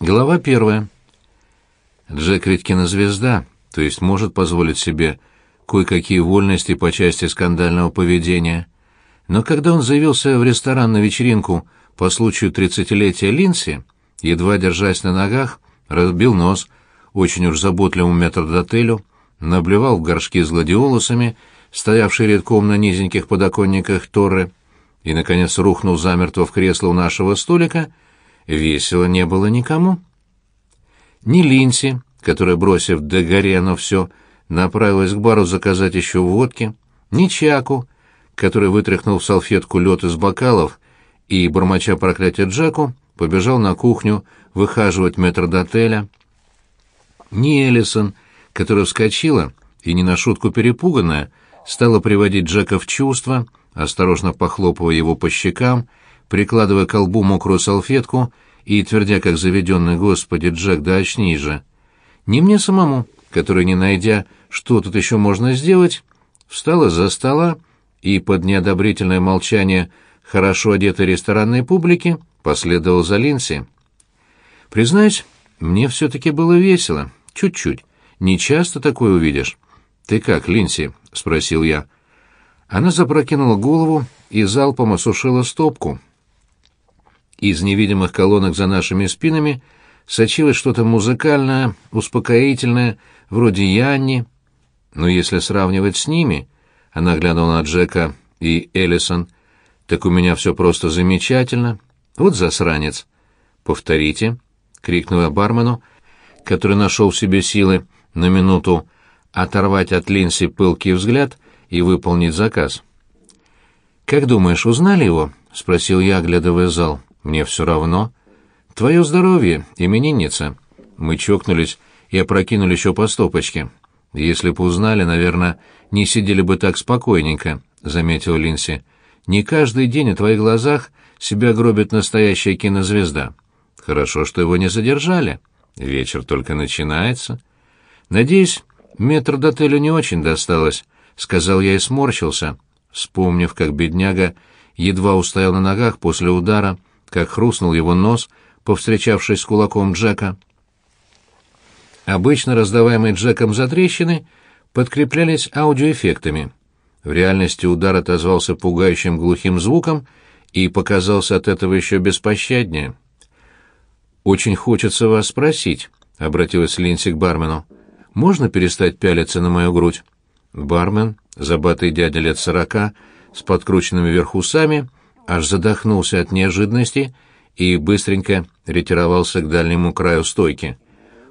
Глава первая. Джек ведь кинозвезда, то есть может позволить себе кое-какие вольности по части скандального поведения. Но когда он заявился в ресторан на вечеринку по случаю тридцатилетия Линси, едва держась на ногах, разбил нос очень уж заботливому метрдотелю, наблевал в горшки с гладиолусами, стоявшие редком на низеньких подоконниках Торры, и, наконец, рухнул замертво в кресло у нашего столика — весело не было никому. Ни Линси, которая, бросив до Горено все, направилась к бару заказать еще водки, ни Чаку, который вытряхнул в салфетку лед из бокалов и, бормоча проклятия Джеку, побежал на кухню выхаживать метрдотеля, ни Эллисон, которая вскочила и, не на шутку перепуганная, стала приводить Джека в чувство, осторожно похлопывая его по щекам прикладывая к колбу мокрую салфетку и твердя, как заведенный «Господи, Джек, да очнись же!» Не мне самому, который, не найдя, что тут еще можно сделать, встала за стола и под неодобрительное молчание хорошо одетой ресторанной публики последовал за Линси. Признаюсь, мне все-таки было весело, чуть-чуть. Не часто такое увидишь. «Ты как, Линси?» — спросил я. Она запрокинула голову и залпом осушила стопку. Из невидимых колонок за нашими спинами сочилось что-то музыкальное, успокоительное, вроде Янни. Но если сравнивать с ними, она глянула на Джека и Эллисон, так у меня все просто замечательно. Вот засранец. Повторите, крикнула бармену, который нашел в себе силы на минуту оторвать от Линси пылкий взгляд и выполнить заказ. «Как думаешь, узнали его?» — спросил я, оглядывая зал. Мне все равно. Твое здоровье, именинница. Мы чокнулись и опрокинули еще по стопочке. Если бы узнали, наверное, не сидели бы так спокойненько, — заметил Линси. Не каждый день о твоих глазах себя гробит настоящая кинозвезда. Хорошо, что его не задержали. Вечер только начинается. Надеюсь, метр до отеля не очень досталось, — сказал я и сморщился, вспомнив, как бедняга едва устоял на ногах после удара, как хрустнул его нос, повстречавшись с кулаком Джека. Обычно раздаваемые Джеком затрещины подкреплялись аудиоэффектами. В реальности удар отозвался пугающим глухим звуком и показался от этого еще беспощаднее. «Очень хочется вас спросить», — обратилась Линси к бармену. «Можно перестать пялиться на мою грудь?» Бармен, забатый дядя лет сорока, с подкрученными вверх усами, аж задохнулся от неожиданности и быстренько ретировался к дальнему краю стойки.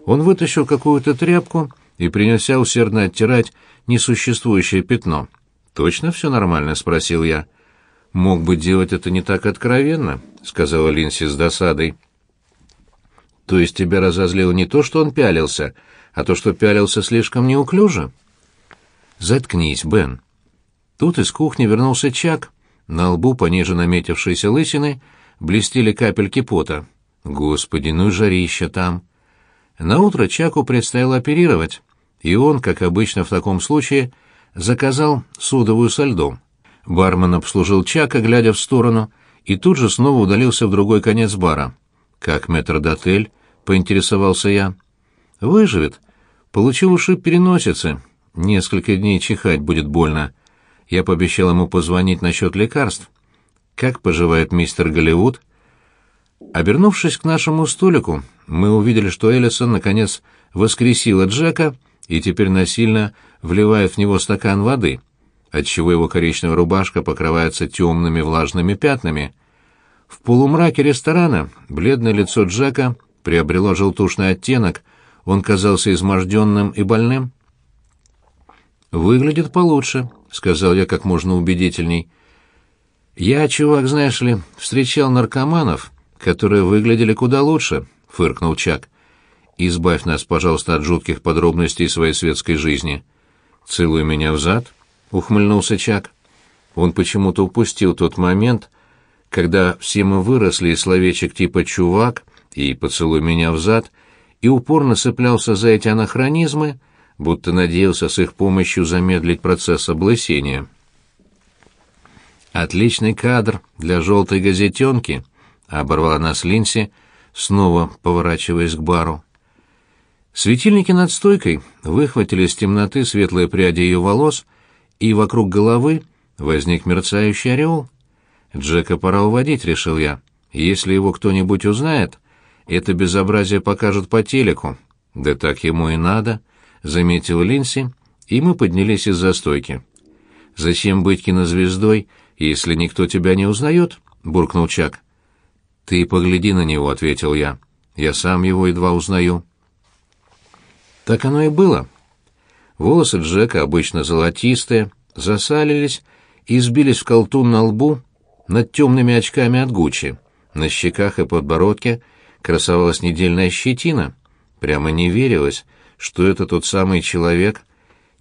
Он вытащил какую-то тряпку и принялся усердно оттирать несуществующее пятно. «Точно все нормально?» — спросил я. «Мог бы делать это не так откровенно», — сказала Линси с досадой. «То есть тебя разозлило не то, что он пялился, а то, что пялился слишком неуклюже?» «Заткнись, Бен». Тут из кухни вернулся Чак на лбу, пониже наметившейся лысины, блестели капельки пота. Господи, ну и жарища там. Наутро Чаку предстояло оперировать, и он, как обычно в таком случае, заказал содовую со льдом. Бармен обслужил Чака, глядя в сторону, и тут же снова удалился в другой конец бара. «Как метрдотель?» — поинтересовался я. «Выживет. Получил ушиб переносицы. Несколько дней чихать будет больно. Я пообещал ему позвонить насчет лекарств. Как поживает мистер Голливуд? Обернувшись к нашему столику, мы увидели, что Эллисон, наконец, воскресила Джека и теперь насильно вливает в него стакан воды, отчего его коричневая рубашка покрывается темными влажными пятнами. В полумраке ресторана бледное лицо Джека приобрело желтушный оттенок, он казался изможденным и больным. «Выглядит получше», — сказал я как можно убедительней. «Я, чувак, знаешь ли, встречал наркоманов, которые выглядели куда лучше», — фыркнул Чак. «Избавь нас, пожалуйста, от жутких подробностей своей светской жизни». «Целуй меня в зад», — ухмыльнулся Чак. Он почему-то упустил тот момент, когда все мы выросли из словечек типа «чувак» и «поцелуй меня в зад», и упорно цеплялся за эти анахронизмы, будто надеялся с их помощью замедлить процесс облысения. «Отличный кадр для желтой газетенки», — оборвала нас Линси, снова поворачиваясь к бару. Светильники над стойкой выхватили из темноты светлые пряди ее волос, и вокруг головы возник мерцающий ореол. «Джека пора уводить», — решил я. «Если его кто-нибудь узнает, это безобразие покажут по телеку». «Да так ему и надо», — заметил Линси, и мы поднялись из-за стойки. «Зачем быть кинозвездой, если никто тебя не узнает?» — буркнул Чак. «Ты погляди на него», — ответил я. «Я сам его едва узнаю». Так оно и было. Волосы Джека, обычно золотистые, засалились и сбились в колтун на лбу над темными очками от Гуччи. На щеках и подбородке красовалась недельная щетина. Прямо не верилось, что это тот самый человек,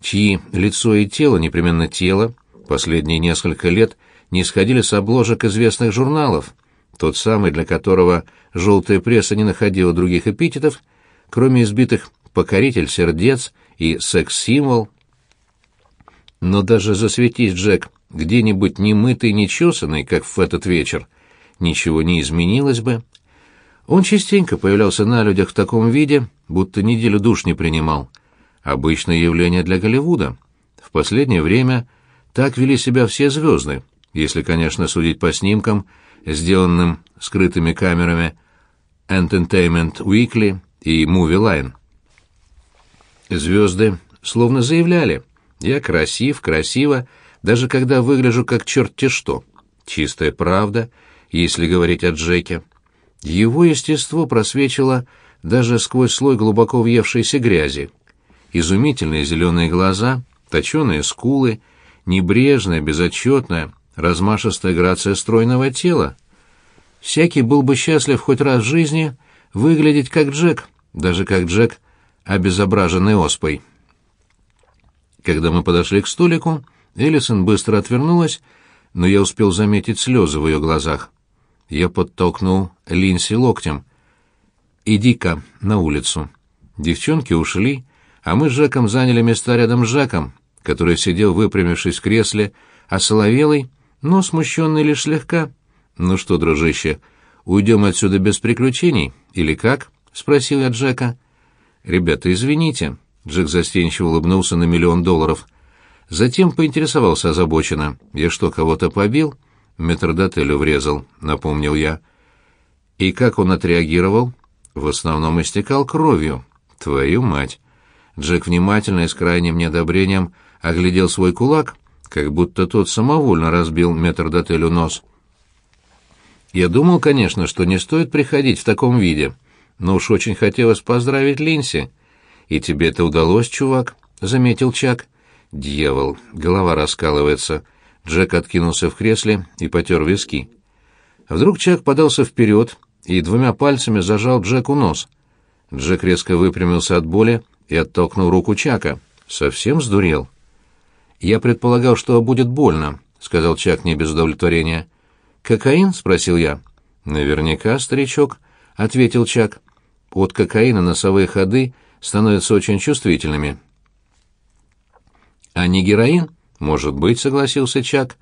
чьи лицо и тело, непременно тело, последние несколько лет не сходили с обложек известных журналов, тот самый, для которого желтая пресса не находила других эпитетов, кроме избитых покоритель сердец и секс-символ. Но даже засветись Джек где-нибудь немытый, нечесанный, как в этот вечер, ничего не изменилось бы. Он частенько появлялся на людях в таком виде, будто неделю душ не принимал. Обычное явление для Голливуда. В последнее время так вели себя все звезды, если, конечно, судить по снимкам, сделанным скрытыми камерами Entertainment Weekly и Movie Line. Звезды словно заявляли «Я красив, красиво, даже когда выгляжу как черт-те что». Чистая правда, если говорить о Джеке. Его естество просвечило даже сквозь слой глубоко въевшейся грязи. Изумительные зеленые глаза, точеные скулы, небрежная, безотчетная, размашистая грация стройного тела. Всякий был бы счастлив хоть раз в жизни выглядеть как Джек, даже как Джек обезображенный оспой. Когда мы подошли к столику, Эллисон быстро отвернулась, но я успел заметить слезы в ее глазах. Я подтолкнул Линси локтем. «Иди-ка на улицу». Девчонки ушли, а мы с Жеком заняли места рядом с Жаком, который сидел, выпрямившись в кресле, осоловелый, но смущенный лишь слегка. «Ну что, дружище, уйдем отсюда без приключений, или как?» — спросил я Джека. «Ребята, извините», — Джек застенчиво улыбнулся на миллион долларов. Затем поинтересовался озабоченно. «Я что, кого-то побил?» «Метрдотелю врезал», — напомнил я. «И как он отреагировал?» «В основном истекал кровью. Твою мать!» Джек внимательно и с крайним неодобрением оглядел свой кулак, как будто тот самовольно разбил метрдотелю нос. «Я думал, конечно, что не стоит приходить в таком виде», но уж очень хотелось поздравить Линси. И тебе это удалось, чувак, заметил Чак. Дьявол, голова раскалывается. Джек откинулся в кресле и потер виски. Вдруг Чак подался вперед и двумя пальцами зажал Джеку нос. Джек резко выпрямился от боли и оттолкнул руку Чака. Совсем сдурел. Я предполагал, что будет больно, сказал Чак не без удовлетворения. Кокаин? спросил я. Наверняка, старичок, ответил Чак. От кокаина носовые ходы становятся очень чувствительными. А не героин? Может быть, согласился Чак,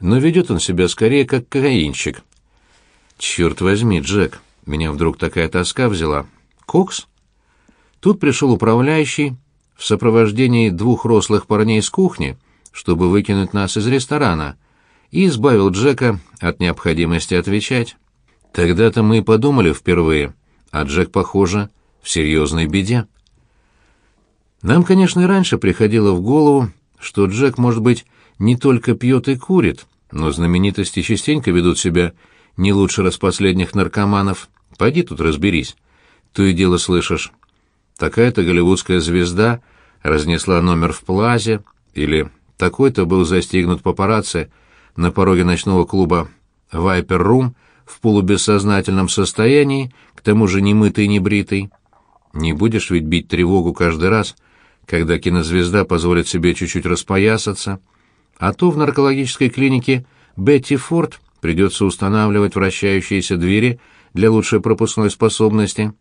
но ведет он себя скорее как кокаинщик. Черт возьми, Джек, меня вдруг такая тоска взяла. Кокс? Тут пришел управляющий в сопровождении двух рослых парней из кухни, чтобы выкинуть нас из ресторана, и избавил Джека от необходимости отвечать. Тогда-то мы и подумали впервые — а Джек, похоже, в серьезной беде. Нам, конечно, и раньше приходило в голову, что Джек, может быть, не только пьет и курит, но знаменитости частенько ведут себя не лучше распоследних наркоманов. Пойди тут разберись. То и дело слышишь. Такая-то голливудская звезда разнесла номер в плазе, или такой-то был застигнут папарацци на пороге ночного клуба «Вайпер Рум» в полубессознательном состоянии, к тому же немытый и небритый. Не будешь ведь бить тревогу каждый раз, когда кинозвезда позволит себе чуть-чуть распоясаться, а то в наркологической клинике Бетти Форд придется устанавливать вращающиеся двери для лучшей пропускной способности.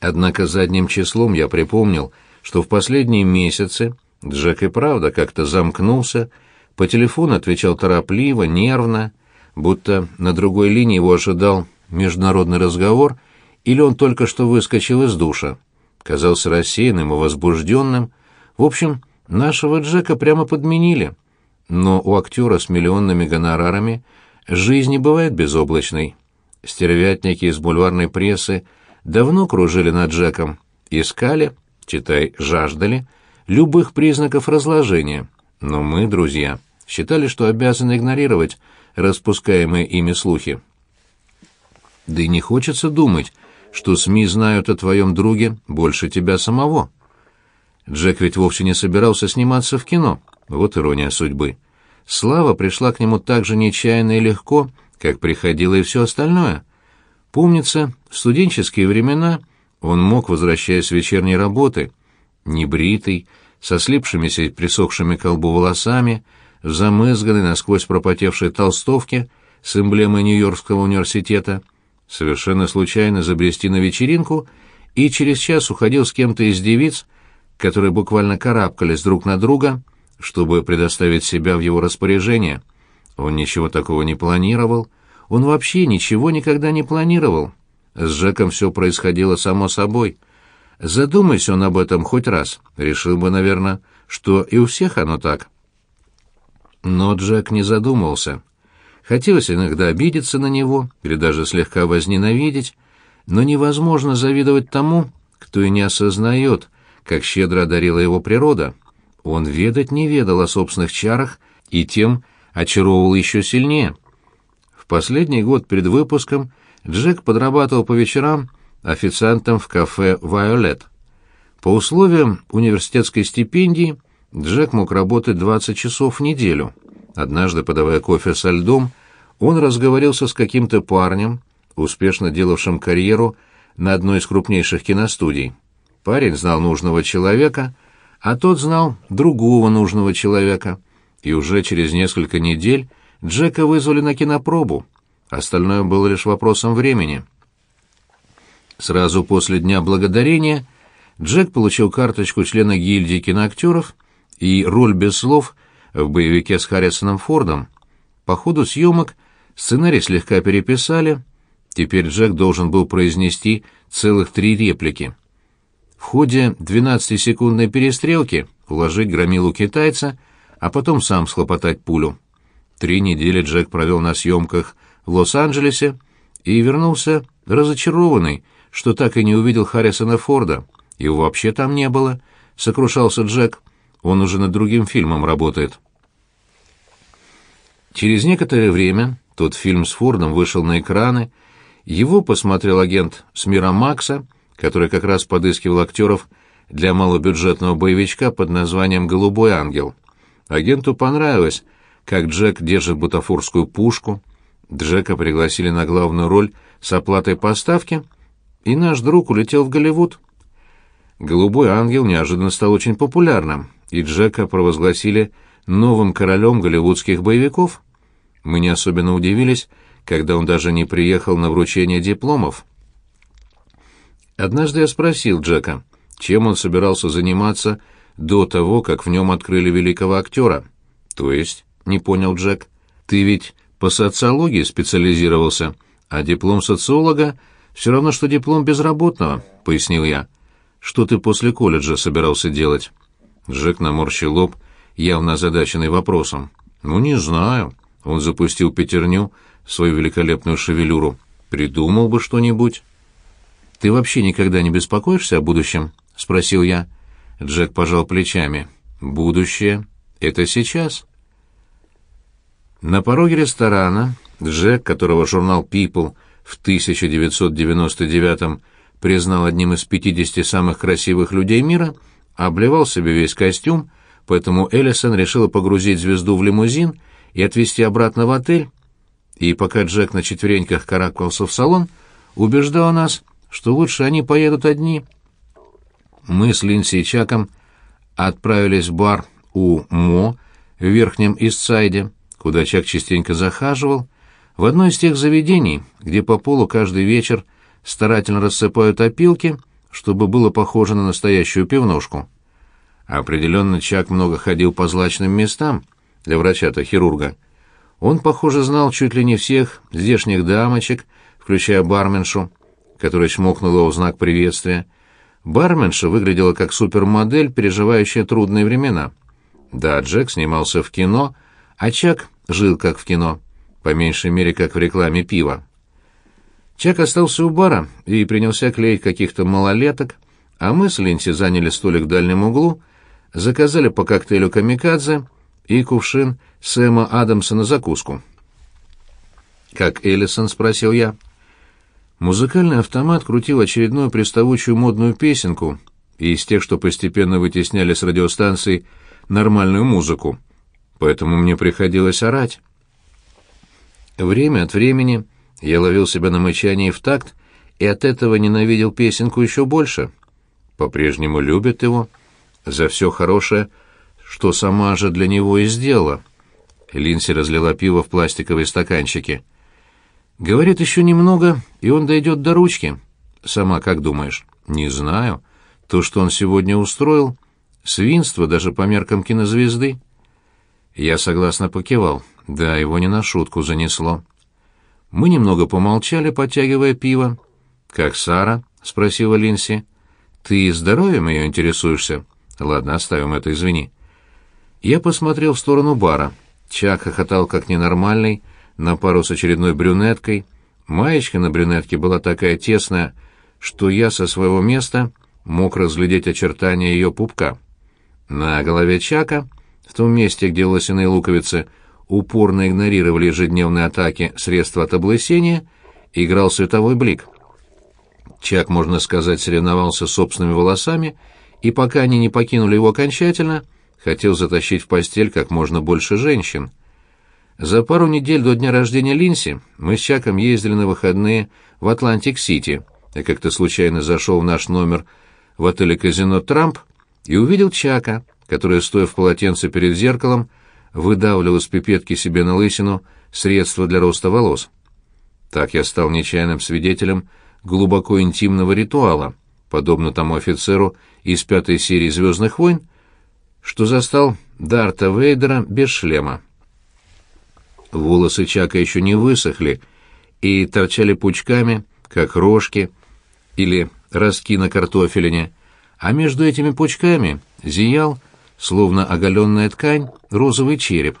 Однако задним числом я припомнил, что в последние месяцы Джек и правда как-то замкнулся, по телефону отвечал торопливо, нервно, будто на другой линии его ожидал международный разговор, или он только что выскочил из душа. Казался рассеянным и возбужденным. В общем, нашего Джека прямо подменили. Но у актера с миллионными гонорарами жизнь не бывает безоблачной. Стервятники из бульварной прессы давно кружили над Джеком, искали, читай, жаждали, любых признаков разложения. Но мы, друзья, считали, что обязаны игнорировать распускаемые ими слухи. Да и не хочется думать, что СМИ знают о твоем друге больше тебя самого. Джек ведь вовсе не собирался сниматься в кино. Вот ирония судьбы. Слава пришла к нему так же нечаянно и легко, как приходило и все остальное. Помнится, в студенческие времена он мог, возвращаясь с вечерней работы, небритый, со слипшимися и присохшими к колбу волосами, в замызганной, насквозь пропотевшей толстовке с эмблемой Нью-Йоркского университета, совершенно случайно забрести на вечеринку и через час уходил с кем-то из девиц, которые буквально карабкались друг на друга, чтобы предоставить себя в его распоряжение. Он ничего такого не планировал, он вообще ничего никогда не планировал. С Джеком все происходило само собой. Задумайся он об этом хоть раз, решил бы, наверное, что и у всех оно так. Но Джек не задумывался. Хотелось иногда обидеться на него или даже слегка возненавидеть, но невозможно завидовать тому, кто и не осознает, как щедро одарила его природа. Он ведать не ведал о собственных чарах и тем очаровывал еще сильнее. В последний год перед выпуском Джек подрабатывал по вечерам официантом в кафе «Вайолет». По условиям университетской стипендии Джек мог работать 20 часов в неделю. Однажды, подавая кофе со льдом, он разговорился с каким-то парнем, успешно делавшим карьеру на одной из крупнейших киностудий. Парень знал нужного человека, а тот знал другого нужного человека, и уже через несколько недель Джека вызвали на кинопробу. Остальное было лишь вопросом времени. Сразу после Дня Благодарения Джек получил карточку члена гильдии киноактеров и роль без слов в боевике с Харрисоном Фордом. По ходу съемок сценарий слегка переписали, теперь Джек должен был произнести целых три реплики. В ходе 12-секундной перестрелки уложить громилу китайца, а потом сам схлопотать пулю. Три недели Джек провел на съемках в Лос-Анджелесе и вернулся разочарованный, что так и не увидел Харрисона Форда. Его вообще там не было, сокрушался Джек. Он уже над другим фильмом работает. Через некоторое время тот фильм с Фордом вышел на экраны. Его посмотрел агент с мира Макса, который как раз подыскивал актеров для малобюджетного боевичка под названием «Голубой ангел». Агенту понравилось, как Джек держит бутафорскую пушку. Джека пригласили на главную роль с оплатой поставки, и наш друг улетел в Голливуд. «Голубой ангел» неожиданно стал очень популярным, и Джека провозгласили новым королем голливудских боевиков. Мы не особенно удивились, когда он даже не приехал на вручение дипломов. Однажды я спросил Джека, чем он собирался заниматься до того, как в нем открыли великого актера. То есть, не понял Джек, ты ведь по социологии специализировался, а диплом социолога все равно, что диплом безработного, пояснил я. Что ты после колледжа собирался делать? Джек наморщил лоб, явно озадаченный вопросом. Ну, не знаю. Он запустил пятерню, свою великолепную шевелюру. Придумал бы что-нибудь. Ты вообще никогда не беспокоишься о будущем? спросил я. Джек пожал плечами. Будущее это сейчас. На пороге ресторана Джек, которого журнал People в 1999 признал одним из 50 самых красивых людей мира, обливал себе весь костюм, поэтому Эллисон решила погрузить звезду в лимузин и отвезти обратно в отель. И пока Джек на четвереньках карабкался в салон, убеждал нас, что лучше они поедут одни. Мы с Линси и Чаком отправились в бар у Мо в Верхнем Истсайде, куда Чак частенько захаживал, в одно из тех заведений, где по полу каждый вечер старательно рассыпают опилки, чтобы было похоже на настоящую пивнушку. Определенно Чак много ходил по злачным местам для врача-то хирурга. Он, похоже, знал чуть ли не всех здешних дамочек, включая барменшу, которая чмокнула в знак приветствия. Барменша выглядела как супермодель, переживающая трудные времена. Да, Джек снимался в кино, а Чак жил как в кино, по меньшей мере, как в рекламе пива. Чак остался у бара и принялся клеить каких-то малолеток, а мы с Линси заняли столик в дальнем углу, заказали по коктейлю «Камикадзе» и кувшин Сэма Адамса на закуску. «Как Эллисон?» — спросил я. Музыкальный автомат крутил очередную приставучую модную песенку из тех, что постепенно вытесняли с радиостанций нормальную музыку, поэтому мне приходилось орать. Время от времени я ловил себя на мычании в такт и от этого ненавидел песенку еще больше. По-прежнему любит его за все хорошее, что сама же для него и сделала. Линси разлила пиво в пластиковые стаканчики. Говорит, еще немного, и он дойдет до ручки. Сама как думаешь? Не знаю. То, что он сегодня устроил, свинство даже по меркам кинозвезды. Я согласно покивал. Да, его не на шутку занесло. Мы немного помолчали, подтягивая пиво. «Как Сара?» — спросила Линси. «Ты здоровьем ее интересуешься?» «Ладно, оставим это, извини». Я посмотрел в сторону бара. Чак хохотал как ненормальный, на пару с очередной брюнеткой. Маечка на брюнетке была такая тесная, что я со своего места мог разглядеть очертания ее пупка. На голове Чака, в том месте, где волосяные луковицы упорно игнорировали ежедневные атаки средства от облысения, играл световой блик. Чак, можно сказать, соревновался с собственными волосами, и пока они не покинули его окончательно, хотел затащить в постель как можно больше женщин. За пару недель до дня рождения Линси мы с Чаком ездили на выходные в Атлантик-Сити. Я как-то случайно зашел в наш номер в отеле «Казино Трамп» и увидел Чака, который, стоя в полотенце перед зеркалом, выдавливал из пипетки себе на лысину средства для роста волос. Так я стал нечаянным свидетелем глубоко интимного ритуала, подобно тому офицеру из пятой серии «Звездных войн», что застал Дарта Вейдера без шлема. Волосы Чака еще не высохли и торчали пучками, как рожки или ростки на картофелине, а между этими пучками зиял, словно оголенная ткань, розовый череп.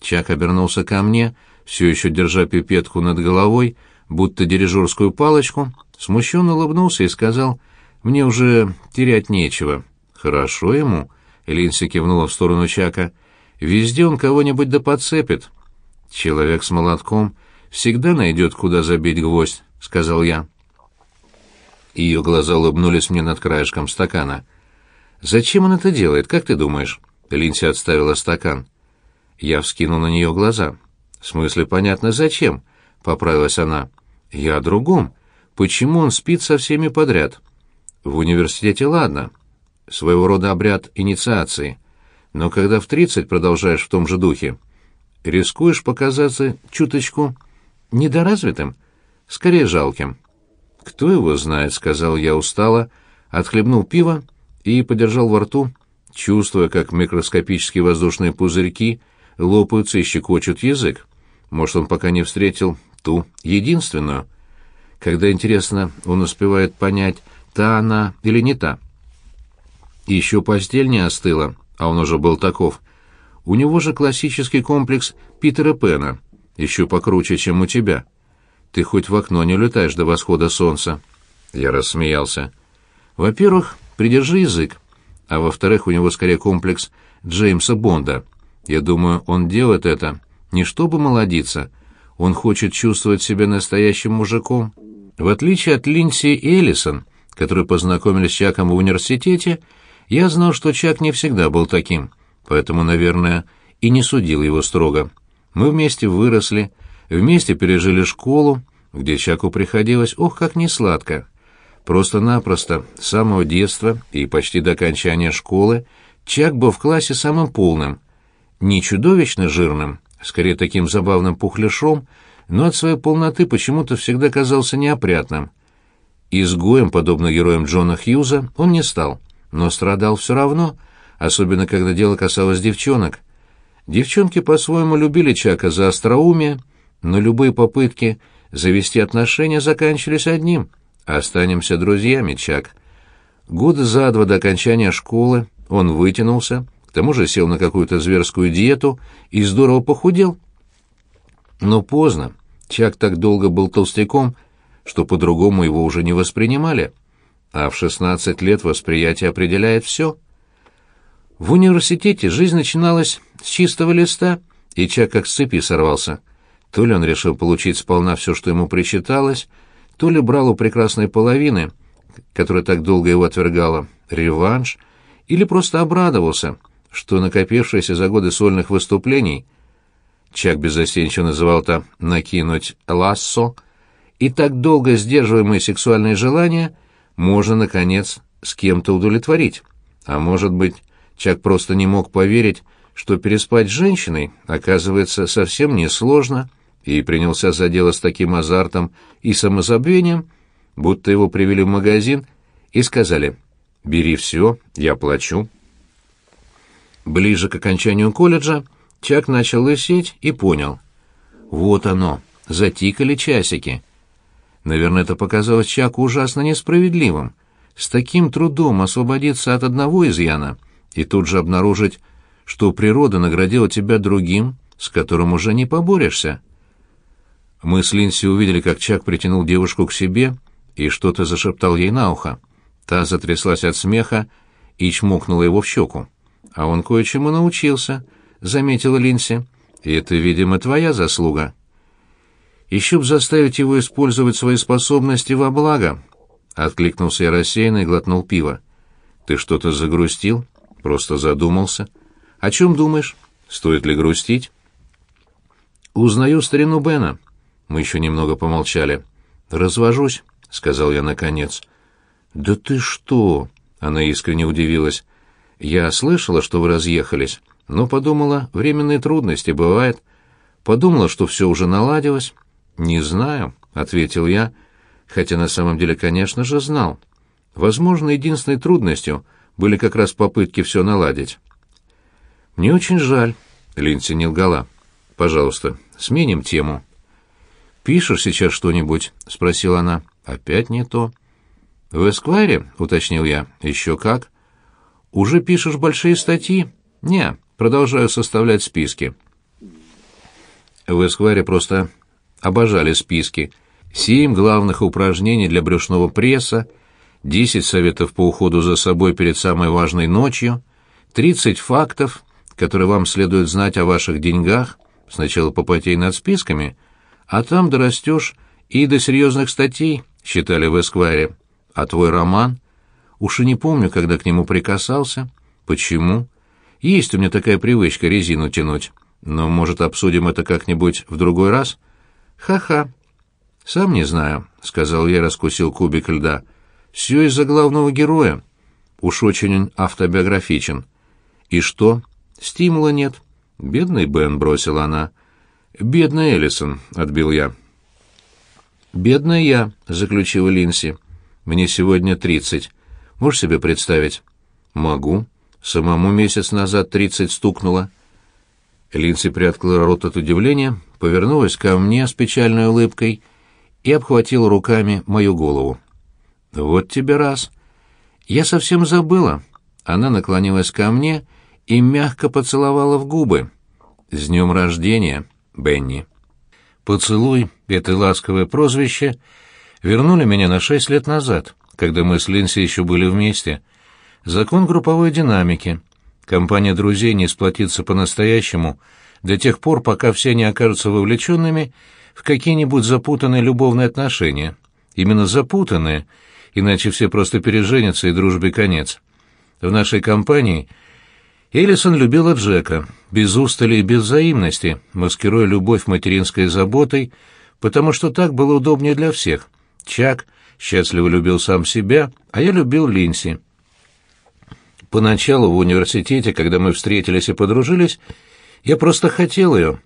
Чак обернулся ко мне, все еще держа пипетку над головой, будто дирижерскую палочку, смущенно улыбнулся и сказал, «Мне уже терять нечего». «Хорошо ему», — Линси кивнула в сторону Чака, «везде он кого-нибудь да подцепит». «Человек с молотком всегда найдет, куда забить гвоздь», — сказал я. Ее глаза улыбнулись мне над краешком стакана. «Зачем он это делает, как ты думаешь?» Линси отставила стакан. Я вскинул на нее глаза. «В смысле, понятно, зачем?» — поправилась она. «Я о другом. Почему он спит со всеми подряд?» «В университете ладно. Своего рода обряд инициации. Но когда в тридцать продолжаешь в том же духе, рискуешь показаться чуточку недоразвитым, скорее жалким. «Кто его знает», — сказал я устало, отхлебнул пиво и подержал во рту, чувствуя, как микроскопические воздушные пузырьки лопаются и щекочут язык. Может, он пока не встретил ту единственную. Когда, интересно, он успевает понять, та она или не та. Еще постель не остыла, а он уже был таков — у него же классический комплекс Питера Пэна, еще покруче, чем у тебя. Ты хоть в окно не улетаешь до восхода солнца. Я рассмеялся. Во-первых, придержи язык, а во-вторых, у него скорее комплекс Джеймса Бонда. Я думаю, он делает это не чтобы молодиться, он хочет чувствовать себя настоящим мужиком. В отличие от Линси и Эллисон, которые познакомились с Чаком в университете, я знал, что Чак не всегда был таким — поэтому, наверное, и не судил его строго. Мы вместе выросли, вместе пережили школу, где Чаку приходилось, ох, как несладко. Просто-напросто, с самого детства и почти до окончания школы, Чак был в классе самым полным. Не чудовищно жирным, скорее таким забавным пухляшом, но от своей полноты почему-то всегда казался неопрятным. Изгоем, подобно героям Джона Хьюза, он не стал, но страдал все равно — особенно когда дело касалось девчонок. Девчонки по-своему любили Чака за остроумие, но любые попытки завести отношения заканчивались одним — останемся друзьями, Чак. Года за два до окончания школы он вытянулся, к тому же сел на какую-то зверскую диету и здорово похудел. Но поздно. Чак так долго был толстяком, что по-другому его уже не воспринимали. А в 16 лет восприятие определяет все. В университете жизнь начиналась с чистого листа, и Чак как с цепи сорвался. То ли он решил получить сполна все, что ему причиталось, то ли брал у прекрасной половины, которая так долго его отвергала, реванш, или просто обрадовался — что накопившееся за годы сольных выступлений Чак беззастенчиво называл это «накинуть лассо», и так долго сдерживаемые сексуальные желания можно, наконец, с кем-то удовлетворить. А может быть, Чак просто не мог поверить, что переспать с женщиной оказывается совсем несложно, и принялся за дело с таким азартом и самозабвением, будто его привели в магазин и сказали «Бери все, я плачу». Ближе к окончанию колледжа Чак начал лысеть и понял. Вот оно, затикали часики. Наверное, это показалось Чаку ужасно несправедливым. С таким трудом освободиться от одного изъяна и тут же обнаружить, что природа наградила тебя другим, с которым уже не поборешься. Мы с Линси увидели, как Чак притянул девушку к себе и что-то зашептал ей на ухо. Та затряслась от смеха и чмокнула его в щеку. А он кое-чему научился, заметила Линси. И это, видимо, твоя заслуга. Еще б заставить его использовать свои способности во благо. Откликнулся я рассеянно и глотнул пиво. Ты что-то загрустил? Просто задумался. О чем думаешь? Стоит ли грустить? Узнаю старину Бена. Мы еще немного помолчали. Развожусь, сказал я наконец. Да ты что? Она искренне удивилась. Я слышала, что вы разъехались, но подумала, временные трудности бывают. Подумала, что все уже наладилось. Не знаю, ответил я, хотя на самом деле, конечно же, знал. Возможно, единственной трудностью были как раз попытки все наладить. Мне очень жаль, Линдси не лгала. Пожалуйста, сменим тему. Пишешь сейчас что-нибудь? спросила она. Опять не то. В Эсквайре, уточнил я. Еще как? Уже пишешь большие статьи? Не, продолжаю составлять списки. В Эскваре просто обожали списки. Семь главных упражнений для брюшного пресса, десять советов по уходу за собой перед самой важной ночью, тридцать фактов, которые вам следует знать о ваших деньгах, сначала попотей над списками, а там дорастешь и до серьезных статей, считали в Эскваре. А твой роман — Уж и не помню, когда к нему прикасался. Почему? Есть у меня такая привычка резину тянуть. Но, может, обсудим это как-нибудь в другой раз? Ха-ха. Сам не знаю, — сказал я, раскусил кубик льда. Все из-за главного героя. Уж очень автобиографичен. И что? Стимула нет. Бедный Бен, бросила она. Бедный Эллисон, — отбил я. «Бедная я», — заключила Линси. «Мне сегодня тридцать. Можешь себе представить? Могу. Самому месяц назад тридцать стукнуло. Линси приоткрыла рот от удивления, повернулась ко мне с печальной улыбкой и обхватила руками мою голову. «Вот тебе раз!» Я совсем забыла. Она наклонилась ко мне и мягко поцеловала в губы. «С днем рождения, Бенни!» Поцелуй, это ласковое прозвище, вернули меня на шесть лет назад — когда мы с Линси еще были вместе. Закон групповой динамики. Компания друзей не сплотится по-настоящему до тех пор, пока все не окажутся вовлеченными в какие-нибудь запутанные любовные отношения. Именно запутанные, иначе все просто переженятся и дружбе конец. В нашей компании Эллисон любила Джека, без устали и без взаимности, маскируя любовь материнской заботой, потому что так было удобнее для всех. Чак — счастливо любил сам себя, а я любил Линси. Поначалу в университете, когда мы встретились и подружились, я просто хотел ее.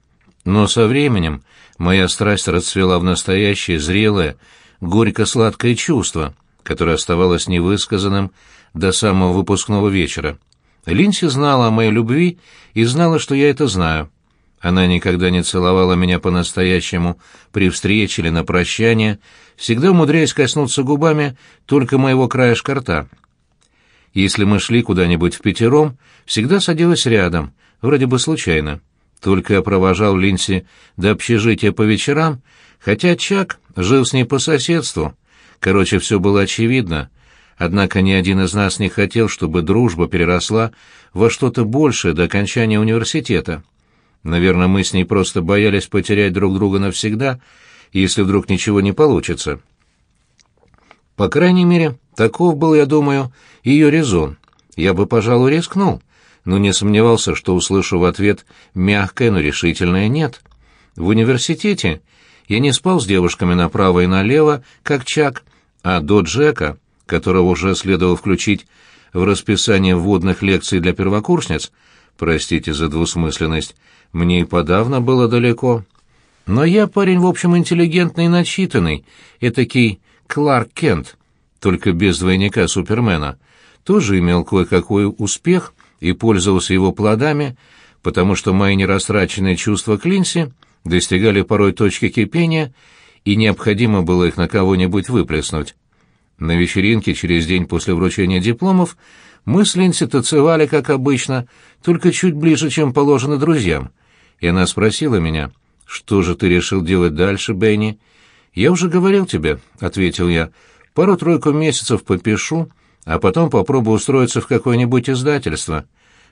Но со временем моя страсть расцвела в настоящее, зрелое, горько-сладкое чувство, которое оставалось невысказанным до самого выпускного вечера. Линси знала о моей любви и знала, что я это знаю. Она никогда не целовала меня по-настоящему при встрече или на прощание, всегда умудряясь коснуться губами только моего краешка рта. Если мы шли куда-нибудь в пятером, всегда садилась рядом, вроде бы случайно. Только я провожал Линси до общежития по вечерам, хотя Чак жил с ней по соседству. Короче, все было очевидно. Однако ни один из нас не хотел, чтобы дружба переросла во что-то большее до окончания университета. Наверное, мы с ней просто боялись потерять друг друга навсегда, если вдруг ничего не получится. По крайней мере, таков был, я думаю, ее резон. Я бы, пожалуй, рискнул, но не сомневался, что услышу в ответ мягкое, но решительное «нет». В университете я не спал с девушками направо и налево, как Чак, а до Джека, которого уже следовало включить в расписание вводных лекций для первокурсниц, простите за двусмысленность, мне и подавно было далеко. Но я парень, в общем, интеллигентный и начитанный, этакий Кларк Кент, только без двойника Супермена, тоже имел кое-какой успех и пользовался его плодами, потому что мои нерастраченные чувства Клинси достигали порой точки кипения, и необходимо было их на кого-нибудь выплеснуть. На вечеринке через день после вручения дипломов мы с Линси танцевали, как обычно, только чуть ближе, чем положено друзьям — и она спросила меня, «Что же ты решил делать дальше, Бенни?» «Я уже говорил тебе», — ответил я, — «пару-тройку месяцев попишу, а потом попробую устроиться в какое-нибудь издательство».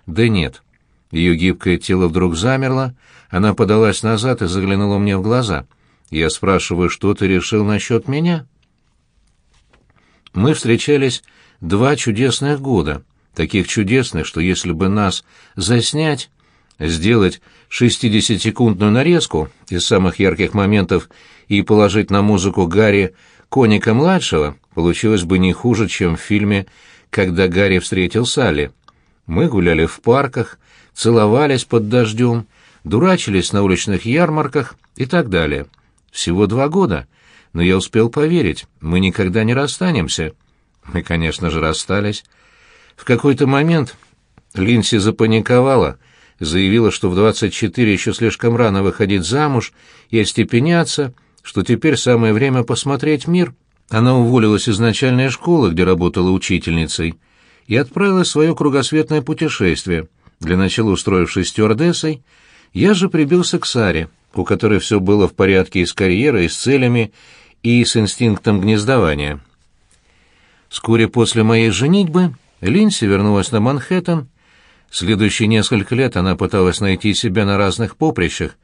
«Да нет». Ее гибкое тело вдруг замерло, она подалась назад и заглянула мне в глаза. Я спрашиваю, что ты решил насчет меня? Мы встречались два чудесных года, таких чудесных, что если бы нас заснять, сделать 60-секундную нарезку из самых ярких моментов и положить на музыку Гарри Коника-младшего, получилось бы не хуже, чем в фильме «Когда Гарри встретил Салли». Мы гуляли в парках, целовались под дождем, дурачились на уличных ярмарках и так далее. Всего два года, но я успел поверить, мы никогда не расстанемся. Мы, конечно же, расстались. В какой-то момент Линси запаниковала — заявила, что в 24 еще слишком рано выходить замуж и остепеняться, что теперь самое время посмотреть мир. Она уволилась из начальной школы, где работала учительницей, и отправилась в свое кругосветное путешествие, для начала устроившись стюардессой, я же прибился к Саре, у которой все было в порядке и с карьерой, и с целями, и с инстинктом гнездования. Вскоре после моей женитьбы Линси вернулась на Манхэттен Следующие несколько лет она пыталась найти себя на разных поприщах.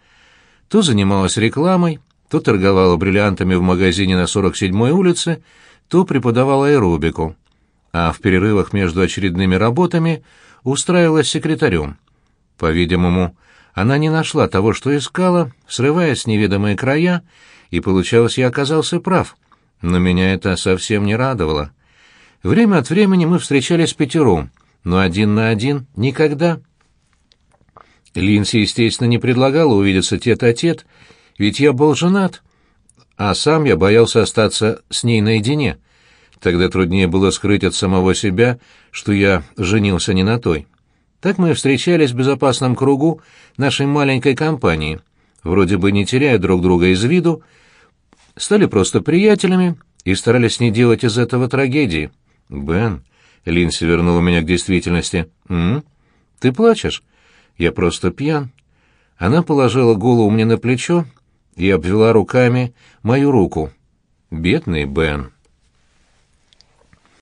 То занималась рекламой, то торговала бриллиантами в магазине на 47-й улице, то преподавала аэробику. А в перерывах между очередными работами устраивалась секретарем. По-видимому, она не нашла того, что искала, срываясь с неведомые края, и, получалось, я оказался прав. Но меня это совсем не радовало. Время от времени мы встречались пятером, но один на один никогда. Линси, естественно, не предлагала увидеться тет-а-тет, -тет, ведь я был женат, а сам я боялся остаться с ней наедине. Тогда труднее было скрыть от самого себя, что я женился не на той. Так мы встречались в безопасном кругу нашей маленькой компании, вроде бы не теряя друг друга из виду, стали просто приятелями и старались не делать из этого трагедии. «Бен, Линси вернула меня к действительности. «М? Ты плачешь?» «Я просто пьян». Она положила голову мне на плечо и обвела руками мою руку. «Бедный Бен».